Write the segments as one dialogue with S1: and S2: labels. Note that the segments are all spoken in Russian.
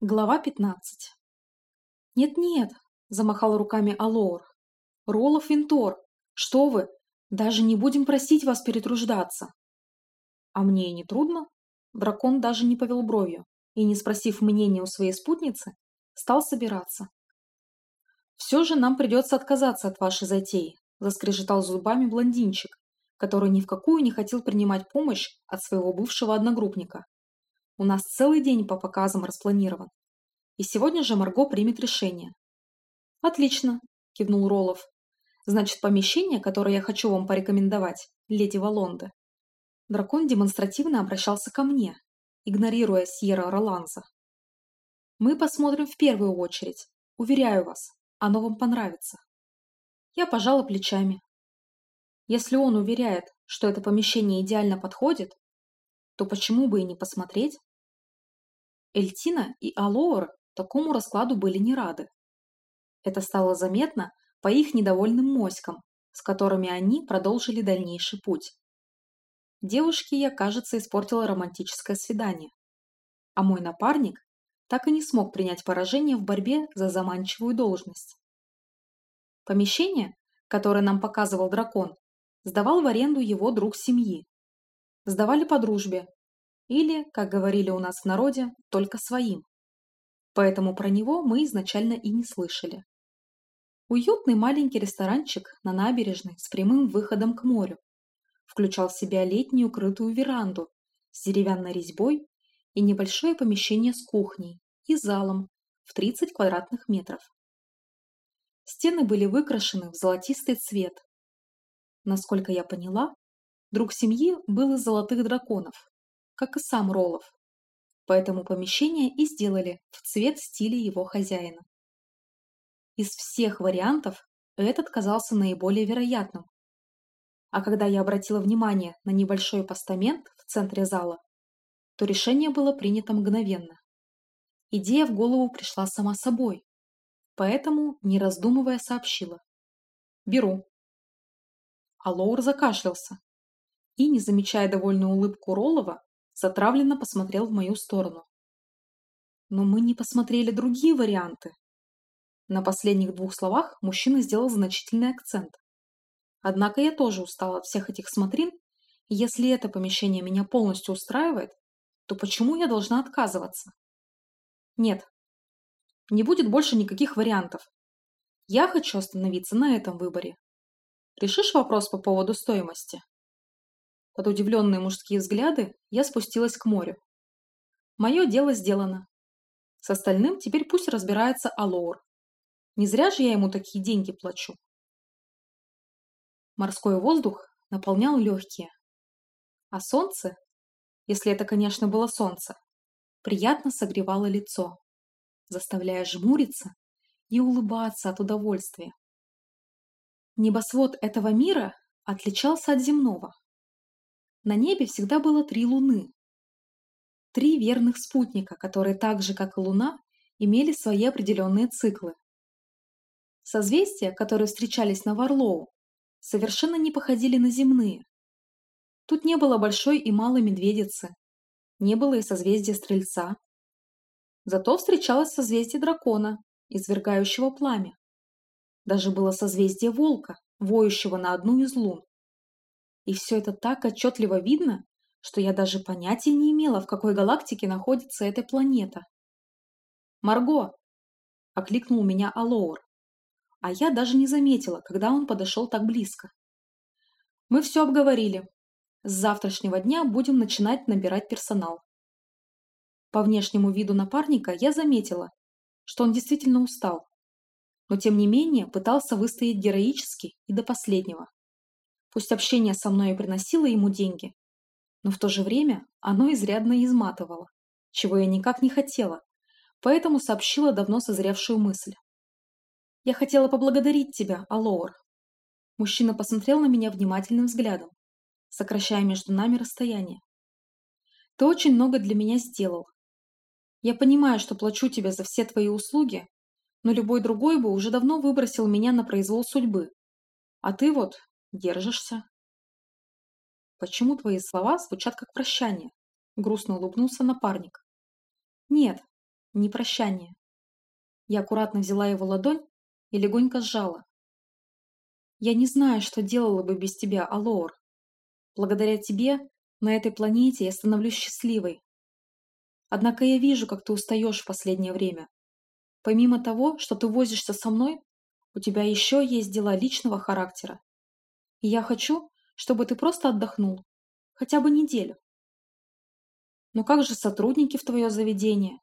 S1: Глава 15. «Нет-нет», – замахал руками Алоур. «Ролов Винтор, что вы, даже не будем просить вас перетруждаться». «А мне и не трудно». Дракон даже не повел бровью и, не спросив мнения у своей спутницы, стал собираться. «Все же нам придется отказаться от вашей затеи», – заскрежетал зубами блондинчик, который ни в какую не хотел принимать помощь от своего бывшего одногруппника. У нас целый день по показам распланирован. И сегодня же Марго примет решение. Отлично, кивнул Ролов. Значит, помещение, которое я хочу вам порекомендовать, леди Валонда. Дракон демонстративно обращался ко мне, игнорируя Сьерра Роланза. Мы посмотрим в первую очередь. Уверяю вас, оно вам понравится. Я пожала плечами. Если он уверяет, что это помещение идеально подходит, то почему бы и не посмотреть? Эльтина и Алоор такому раскладу были не рады. Это стало заметно по их недовольным моськам, с которыми они продолжили дальнейший путь. Девушке я, кажется, испортила романтическое свидание. А мой напарник так и не смог принять поражение в борьбе за заманчивую должность. Помещение, которое нам показывал дракон, сдавал в аренду его друг семьи. Сдавали по дружбе, или, как говорили у нас в народе, только своим. Поэтому про него мы изначально и не слышали. Уютный маленький ресторанчик на набережной с прямым выходом к морю включал в себя летнюю крытую веранду с деревянной резьбой и небольшое помещение с кухней и залом в 30 квадратных метров. Стены были выкрашены в золотистый цвет. Насколько я поняла, друг семьи был из золотых драконов, как и сам Ролов. Поэтому помещение и сделали в цвет стиля его хозяина. Из всех вариантов этот казался наиболее вероятным. А когда я обратила внимание на небольшой постамент в центре зала, то решение было принято мгновенно. Идея в голову пришла сама собой, поэтому, не раздумывая, сообщила. «Беру». А Лоур закашлялся и, не замечая довольную улыбку Ролова, затравленно посмотрел в мою сторону. Но мы не посмотрели другие варианты. На последних двух словах мужчина сделал значительный акцент. Однако я тоже устала от всех этих смотрин, и если это помещение меня полностью устраивает, то почему я должна отказываться? Нет, не будет больше никаких вариантов. Я хочу остановиться на этом выборе. Решишь вопрос по поводу стоимости? Под удивленные мужские взгляды я спустилась к морю. Мое дело сделано. С остальным теперь пусть разбирается Алоор. Не зря же я ему такие деньги плачу. Морской воздух наполнял легкие. А солнце, если это, конечно, было солнце, приятно согревало лицо, заставляя жмуриться и улыбаться от удовольствия. Небосвод этого мира отличался от земного. На небе всегда было три луны. Три верных спутника, которые так же, как и Луна, имели свои определенные циклы. Созвездия, которые встречались на Варлоу, совершенно не походили на земные. Тут не было большой и малой медведицы, не было и созвездия Стрельца. Зато встречалось созвездие дракона, извергающего пламя. Даже было созвездие волка, воющего на одну из лун. И все это так отчетливо видно, что я даже понятия не имела, в какой галактике находится эта планета. «Марго!» – окликнул меня Алоур. А я даже не заметила, когда он подошел так близко. «Мы все обговорили. С завтрашнего дня будем начинать набирать персонал». По внешнему виду напарника я заметила, что он действительно устал, но тем не менее пытался выстоять героически и до последнего. Пусть общение со мной и приносило ему деньги, но в то же время оно изрядно изматывало, чего я никак не хотела, поэтому сообщила давно созревшую мысль. «Я хотела поблагодарить тебя, Алоур». Мужчина посмотрел на меня внимательным взглядом, сокращая между нами расстояние. «Ты очень много для меня сделал. Я понимаю, что плачу тебе за все твои услуги, но любой другой бы уже давно выбросил меня на произвол судьбы. А ты вот Держишься? Почему твои слова звучат как прощание? Грустно улыбнулся напарник. Нет, не прощание. Я аккуратно взяла его ладонь и легонько сжала. Я не знаю, что делала бы без тебя, Алор. Благодаря тебе на этой планете я становлюсь счастливой. Однако я вижу, как ты устаешь в последнее время. Помимо того, что ты возишься со мной, у тебя еще есть дела личного характера. Я хочу, чтобы ты просто отдохнул. Хотя бы неделю. Но как же сотрудники в твое заведение?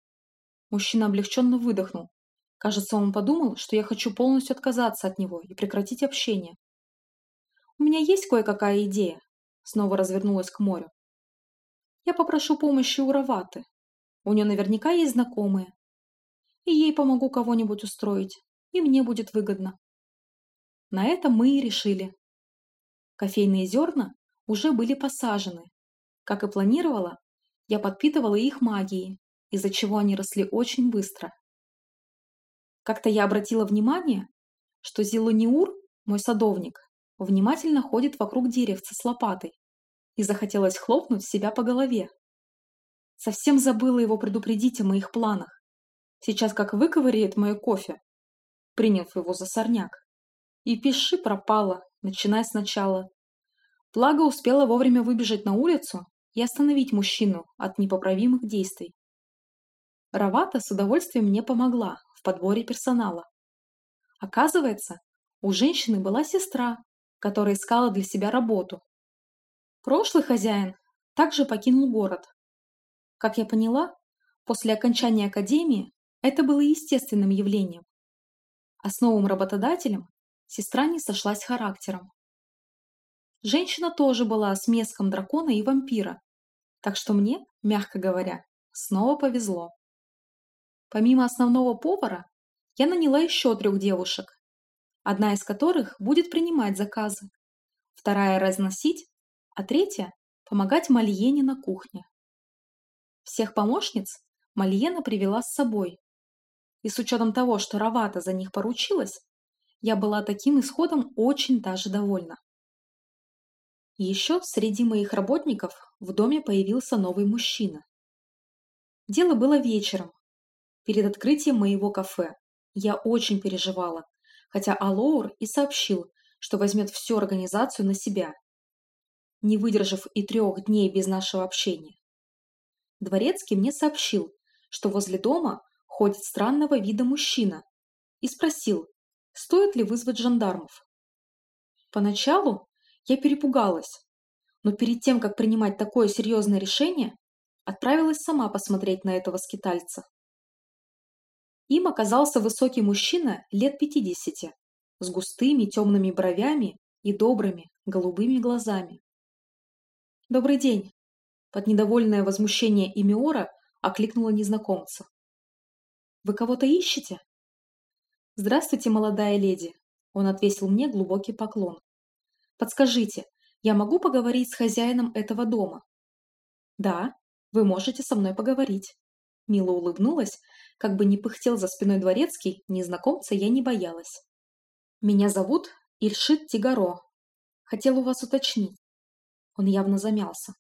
S1: Мужчина облегченно выдохнул. Кажется, он подумал, что я хочу полностью отказаться от него и прекратить общение. У меня есть кое-какая идея. Снова развернулась к морю. Я попрошу помощи у Раваты. У нее наверняка есть знакомые. И ей помогу кого-нибудь устроить, и мне будет выгодно. На это мы и решили. Кофейные зерна уже были посажены. Как и планировала, я подпитывала их магией, из-за чего они росли очень быстро. Как-то я обратила внимание, что Зилуниур, мой садовник, внимательно ходит вокруг деревца с лопатой и захотелось хлопнуть себя по голове. Совсем забыла его предупредить о моих планах. Сейчас как выковыряет мое кофе, приняв его за сорняк. И пиши пропала, начиная сначала. Благо успела вовремя выбежать на улицу и остановить мужчину от непоправимых действий. Равата с удовольствием мне помогла в подборе персонала. Оказывается, у женщины была сестра, которая искала для себя работу. Прошлый хозяин также покинул город. Как я поняла, после окончания академии это было естественным явлением. С новым работодателем сестра не сошлась характером. Женщина тоже была смеском дракона и вампира, так что мне, мягко говоря, снова повезло. Помимо основного повара, я наняла еще трех девушек, одна из которых будет принимать заказы, вторая – разносить, а третья – помогать Мальене на кухне. Всех помощниц Мальена привела с собой. И с учетом того, что Равата за них поручилась, я была таким исходом очень даже довольна. Еще среди моих работников в доме появился новый мужчина. Дело было вечером, перед открытием моего кафе. Я очень переживала, хотя Алоур и сообщил, что возьмет всю организацию на себя, не выдержав и трех дней без нашего общения. Дворецкий мне сообщил, что возле дома ходит странного вида мужчина, и спросил, стоит ли вызвать жандармов. Поначалу я перепугалась, но перед тем, как принимать такое серьезное решение, отправилась сама посмотреть на этого скитальца. Им оказался высокий мужчина лет пятидесяти, с густыми темными бровями и добрыми голубыми глазами. «Добрый день!» Под недовольное возмущение Имиора окликнула незнакомца. «Вы кого-то ищете?» «Здравствуйте, молодая леди!» Он отвесил мне глубокий поклон. Подскажите, я могу поговорить с хозяином этого дома? Да, вы можете со мной поговорить. Мило улыбнулась, как бы не пыхтел за спиной дворецкий, незнакомца я не боялась. Меня зовут Ильшит Тигаро. Хотел у вас уточнить. Он явно замялся.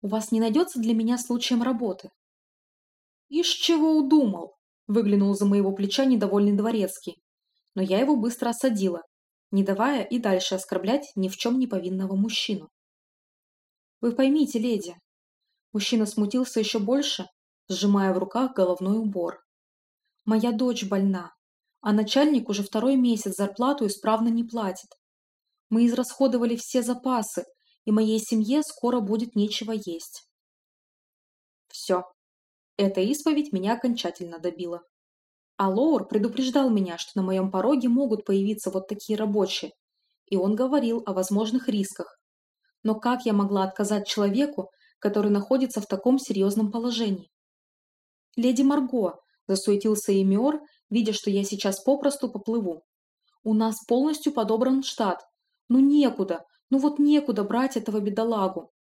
S1: У вас не найдется для меня случаем работы? Ишь чего удумал, выглянул за моего плеча недовольный дворецкий. Но я его быстро осадила, не давая и дальше оскорблять ни в чем не повинного мужчину. «Вы поймите, леди!» Мужчина смутился еще больше, сжимая в руках головной убор. «Моя дочь больна, а начальник уже второй месяц зарплату исправно не платит. Мы израсходовали все запасы, и моей семье скоро будет нечего есть». Все. Эта исповедь меня окончательно добила. А Лоур предупреждал меня, что на моем пороге могут появиться вот такие рабочие, и он говорил о возможных рисках. Но как я могла отказать человеку, который находится в таком серьезном положении? «Леди Марго», – засуетился Эмиор, видя, что я сейчас попросту поплыву. «У нас полностью подобран штат. Ну некуда, ну вот некуда брать этого бедолагу».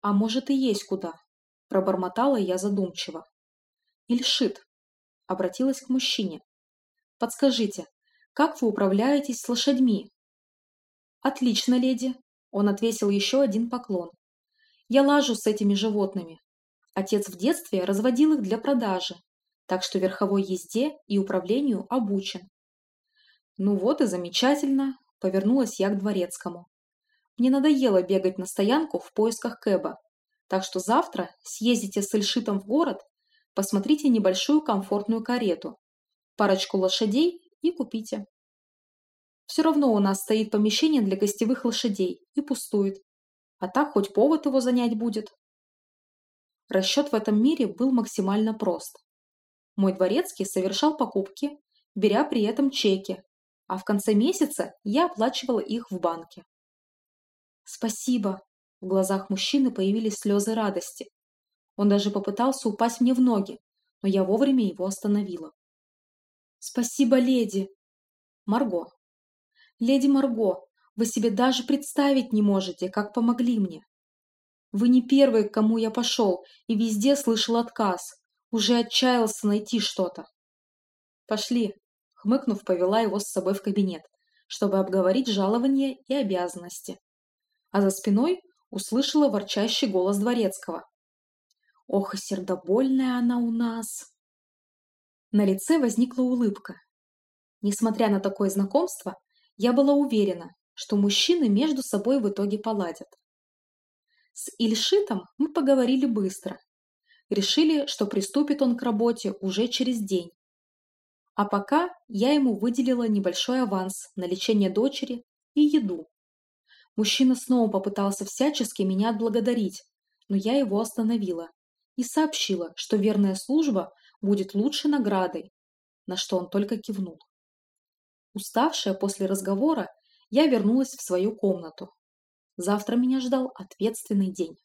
S1: «А может и есть куда», – пробормотала я задумчиво. «Ильшит, обратилась к мужчине. «Подскажите, как вы управляетесь с лошадьми?» «Отлично, леди!» Он отвесил еще один поклон. «Я лажу с этими животными. Отец в детстве разводил их для продажи, так что верховой езде и управлению обучен. Ну вот и замечательно, повернулась я к дворецкому. Мне надоело бегать на стоянку в поисках Кэба, так что завтра съездите с Эльшитом в город, посмотрите небольшую комфортную карету, парочку лошадей и купите. Все равно у нас стоит помещение для гостевых лошадей и пустует, а так хоть повод его занять будет. Расчет в этом мире был максимально прост. Мой дворецкий совершал покупки, беря при этом чеки, а в конце месяца я оплачивала их в банке. «Спасибо!» В глазах мужчины появились слезы радости. Он даже попытался упасть мне в ноги, но я вовремя его остановила. «Спасибо, леди!» «Марго!» «Леди Марго, вы себе даже представить не можете, как помогли мне!» «Вы не первый, к кому я пошел, и везде слышал отказ. Уже отчаялся найти что-то». «Пошли!» Хмыкнув, повела его с собой в кабинет, чтобы обговорить жалование и обязанности. А за спиной услышала ворчащий голос дворецкого. «Ох, и сердобольная она у нас!» На лице возникла улыбка. Несмотря на такое знакомство, я была уверена, что мужчины между собой в итоге поладят. С Ильшитом мы поговорили быстро. Решили, что приступит он к работе уже через день, а пока я ему выделила небольшой аванс на лечение дочери и еду. Мужчина снова попытался всячески меня отблагодарить, но я его остановила и сообщила, что верная служба будет лучшей наградой, на что он только кивнул. Уставшая после разговора, я вернулась в свою комнату. Завтра меня ждал ответственный день.